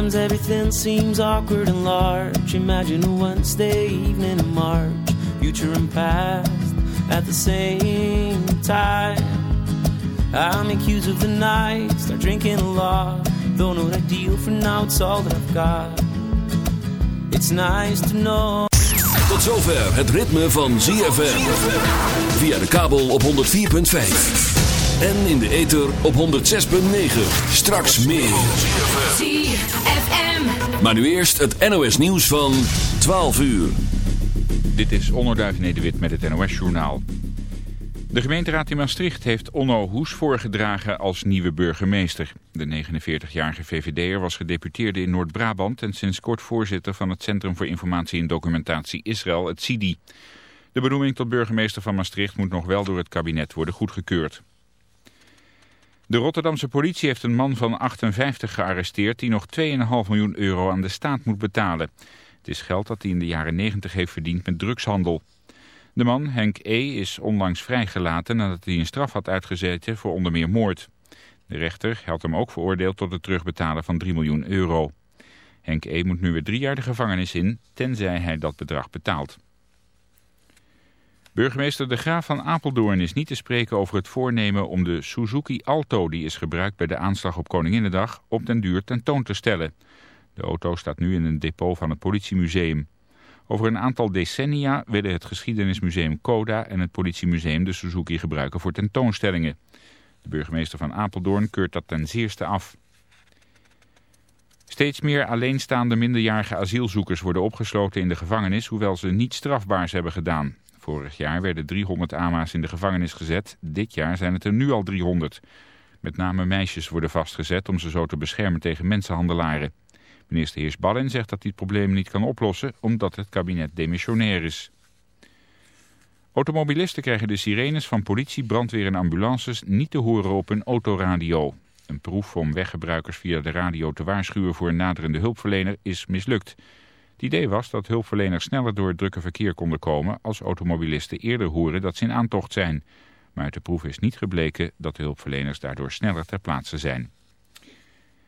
Sometimes everything seems awkward and large. Imagine a Wednesday evening in March, future and past at the same time. I make use of the night, start drinking a lot. Don't know what I deal for now, it's all that I've got. It's nice to know. Tot zover het ritme van ZFM. Via de kabel op 104.5. En in de ether op 106.9. Straks meer. ZFM. Maar nu eerst het NOS nieuws van 12 uur. Dit is Onderduif Nederwit met het NOS Journaal. De gemeenteraad in Maastricht heeft Onno Hoes voorgedragen als nieuwe burgemeester. De 49-jarige VVD'er was gedeputeerde in Noord-Brabant... en sinds kort voorzitter van het Centrum voor Informatie en Documentatie Israël, het CIDI. De benoeming tot burgemeester van Maastricht moet nog wel door het kabinet worden goedgekeurd. De Rotterdamse politie heeft een man van 58 gearresteerd... die nog 2,5 miljoen euro aan de staat moet betalen. Het is geld dat hij in de jaren 90 heeft verdiend met drugshandel. De man, Henk E., is onlangs vrijgelaten nadat hij een straf had uitgezeten voor onder meer moord. De rechter had hem ook veroordeeld tot het terugbetalen van 3 miljoen euro. Henk E. moet nu weer drie jaar de gevangenis in, tenzij hij dat bedrag betaalt. Burgemeester De Graaf van Apeldoorn is niet te spreken over het voornemen om de Suzuki Alto die is gebruikt bij de aanslag op Koninginnedag op den duur tentoon te stellen. De auto staat nu in een depot van het politiemuseum. Over een aantal decennia willen het geschiedenismuseum Coda en het politiemuseum de Suzuki gebruiken voor tentoonstellingen. De burgemeester van Apeldoorn keurt dat ten zeerste af. Steeds meer alleenstaande minderjarige asielzoekers worden opgesloten in de gevangenis, hoewel ze niets strafbaars hebben gedaan. Vorig jaar werden 300 AMA's in de gevangenis gezet, dit jaar zijn het er nu al 300. Met name meisjes worden vastgezet om ze zo te beschermen tegen mensenhandelaren. Minister Heers Ballin zegt dat hij het probleem niet kan oplossen omdat het kabinet demissionair is. Automobilisten krijgen de sirenes van politie, brandweer en ambulances niet te horen op hun autoradio. Een proef om weggebruikers via de radio te waarschuwen voor een naderende hulpverlener is mislukt. Het idee was dat hulpverleners sneller door het drukke verkeer konden komen als automobilisten eerder horen dat ze in aantocht zijn. Maar uit de proef is niet gebleken dat de hulpverleners daardoor sneller ter plaatse zijn.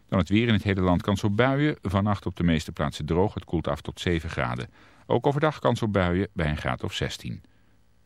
Dan het weer in het hele land kans op buien. Vannacht op de meeste plaatsen droog. Het koelt af tot 7 graden. Ook overdag kans op buien bij een graad of 16.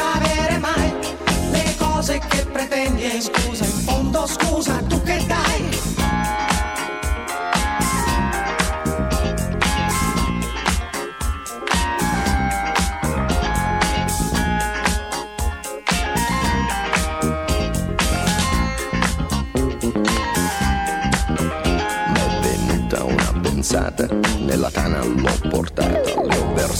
Avere mai le cose che pretendi. E scusa, in fondo scusa, tu che dai? una pensata, nella tana l'ho portata,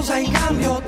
pausa y cambio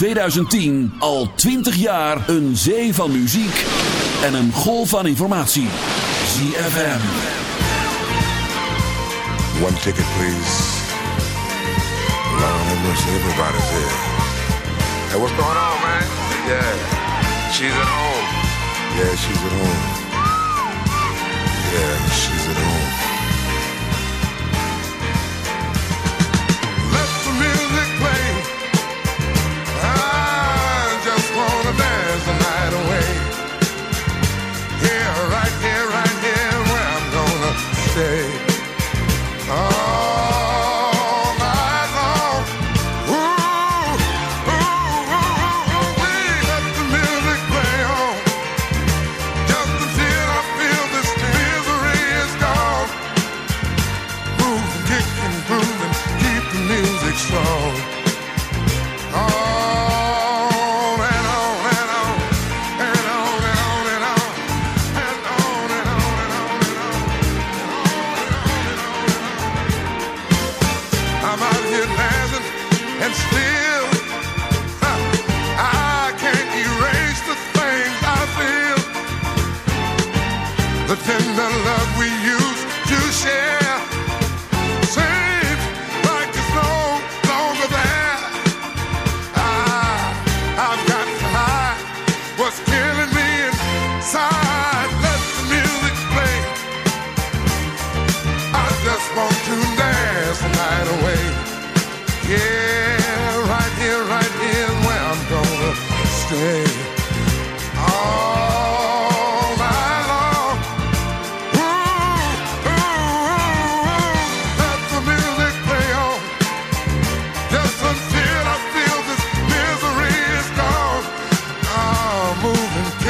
2010 al 20 jaar een zee van muziek en een golf van informatie. ZFM. One ticket please. Long and mercy, everybody's here. Hey, what's going on, man? Yeah, she's at home. Yeah, she's at home. Yeah, she's at home.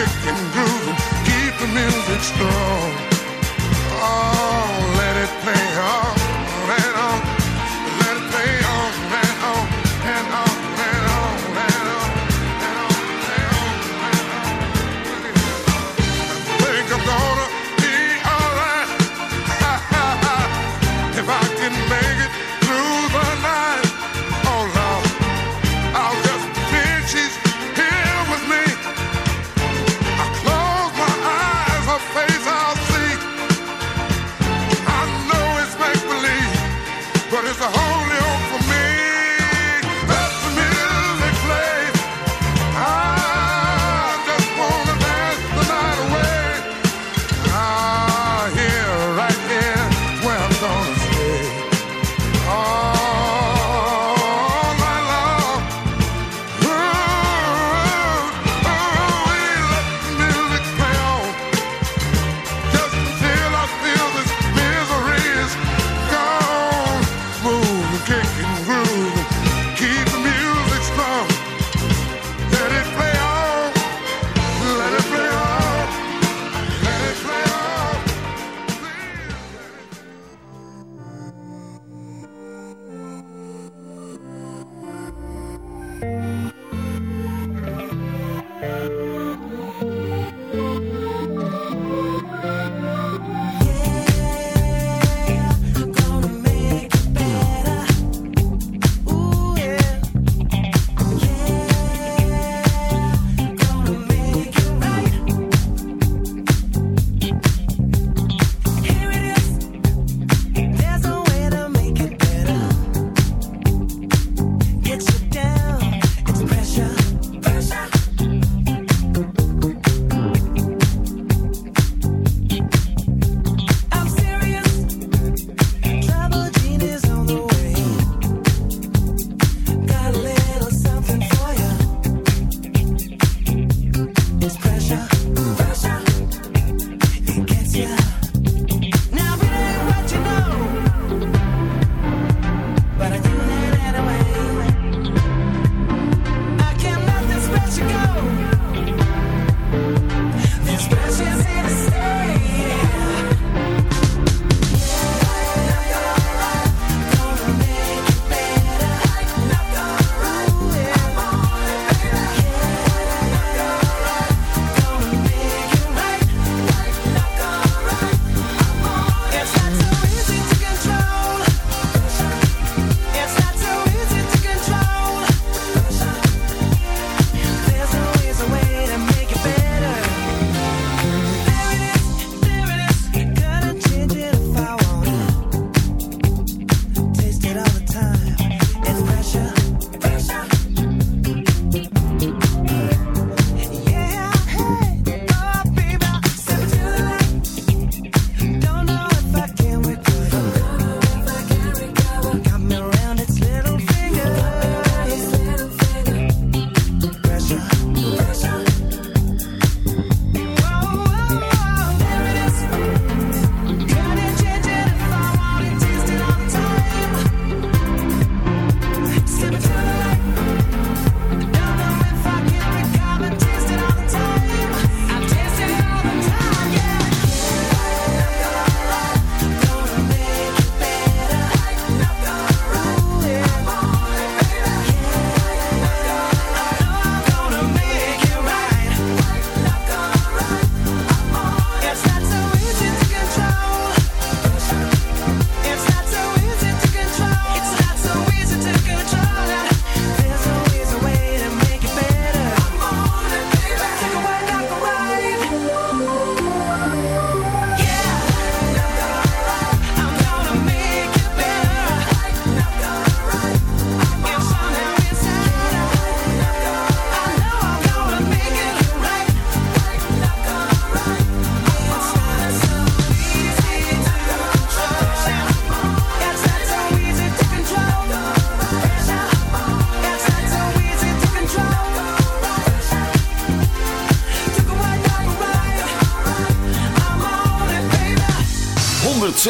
kicking, grooving, keep the music strong.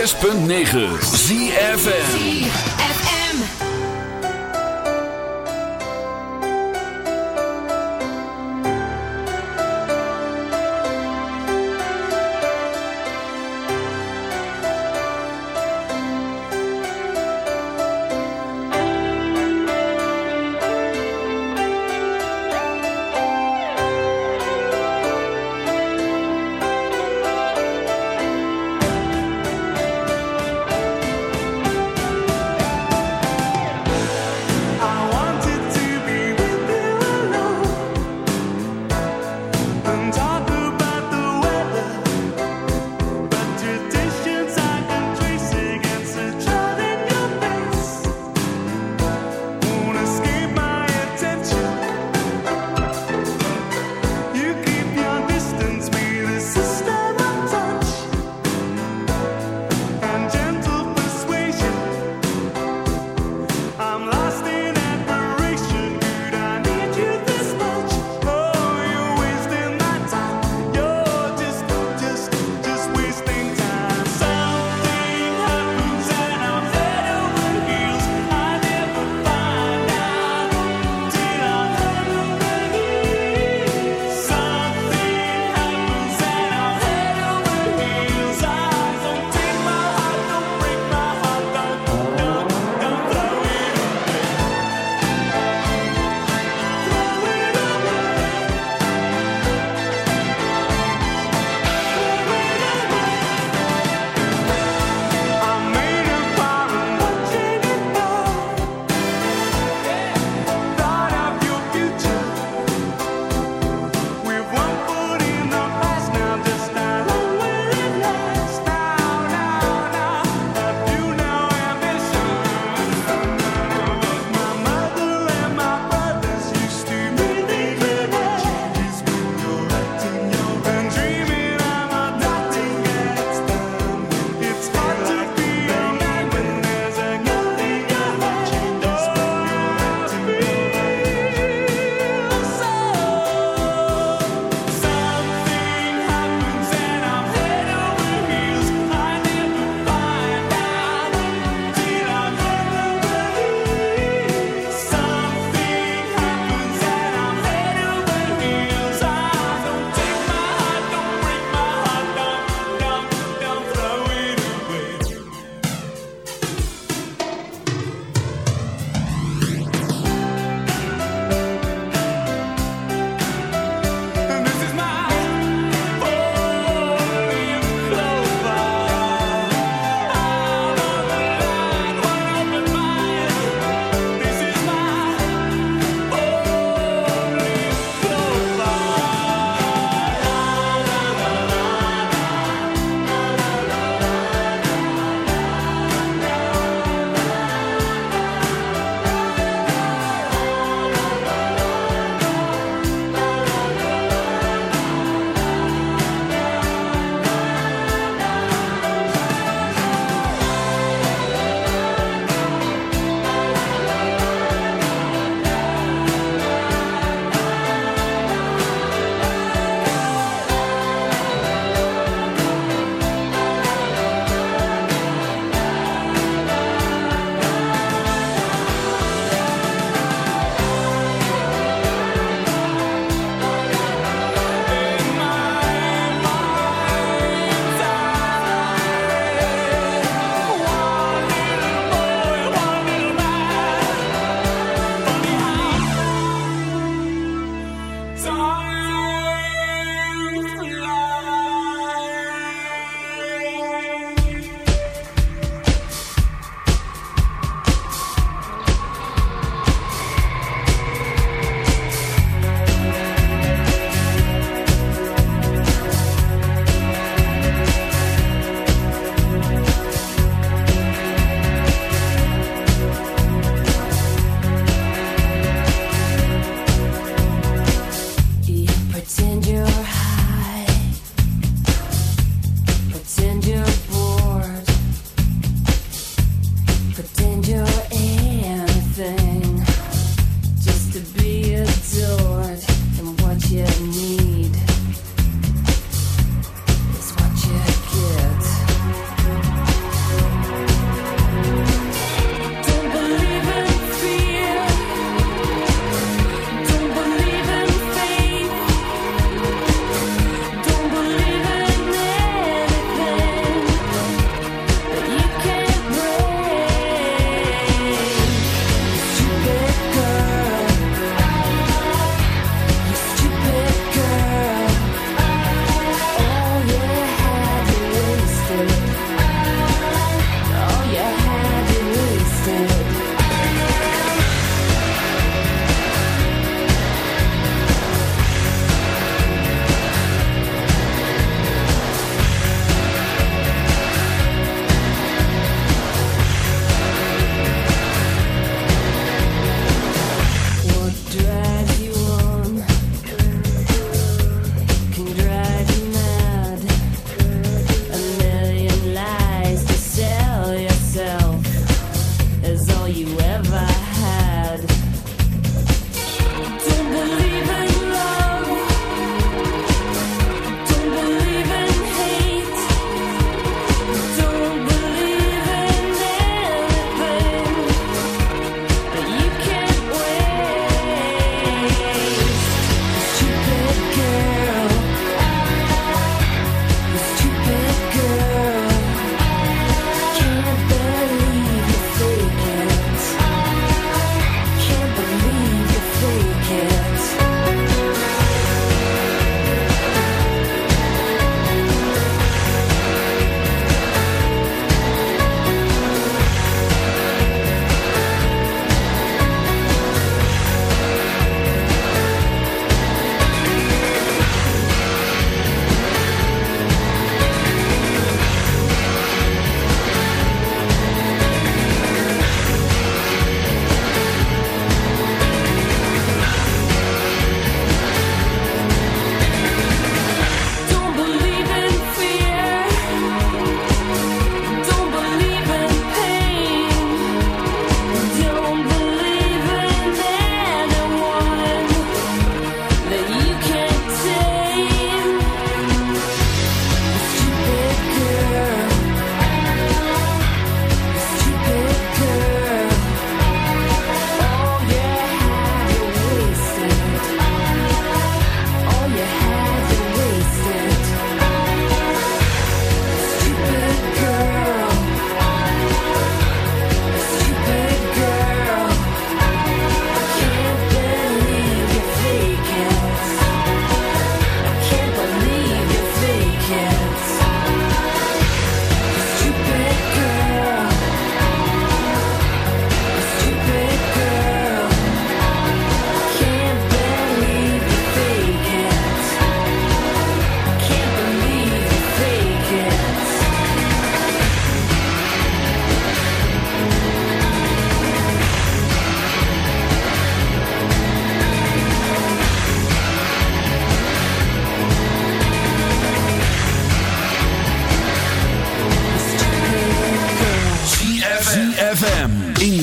106.9 ZFM.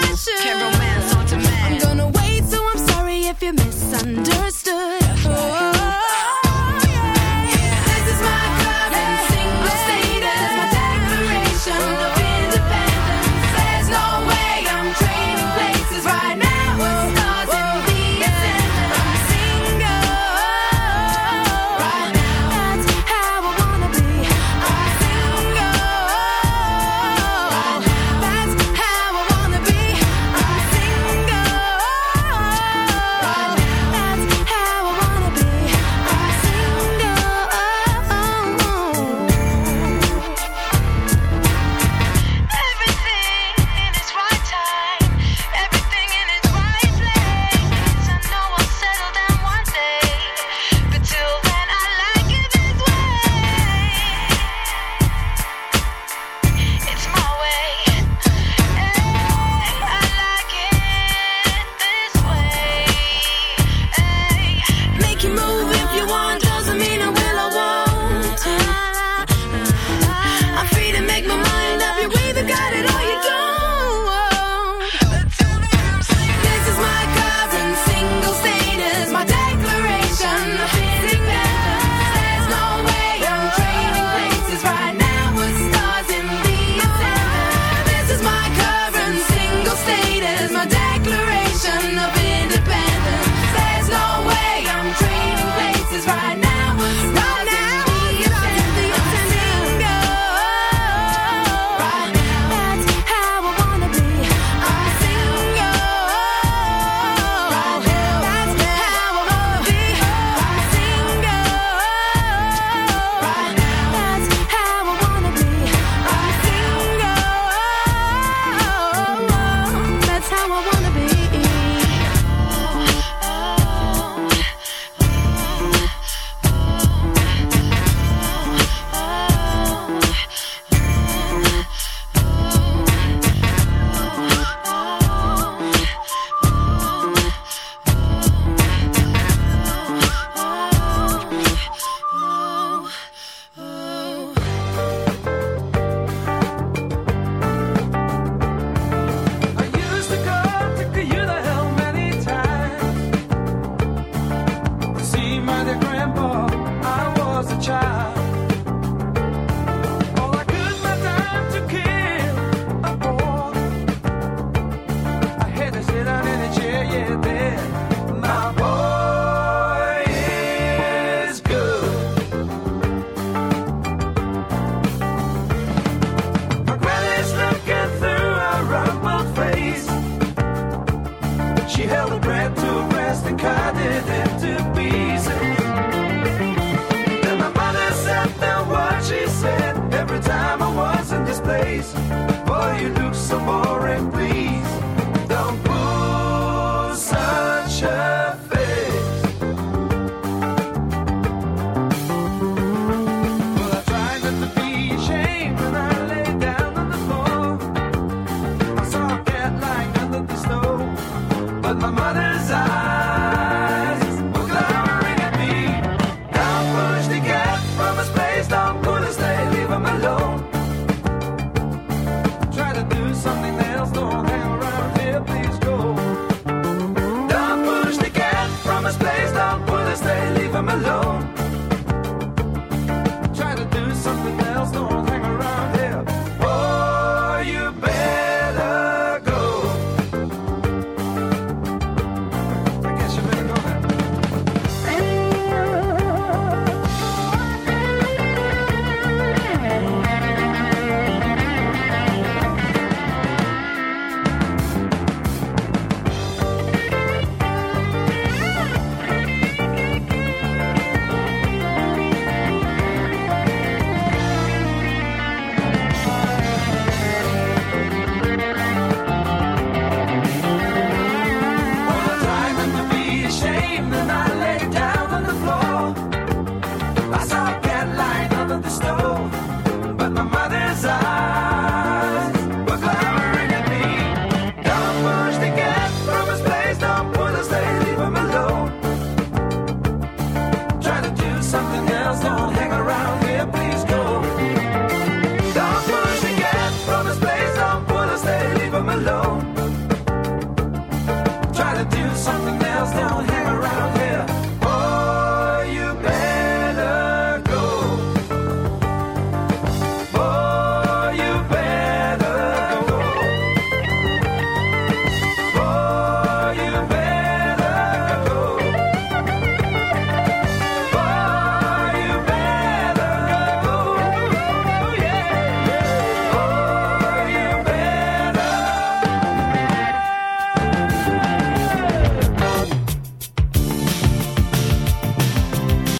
passion. Can't romance on demand. I'm gonna wait, so I'm sorry if you misunderstood.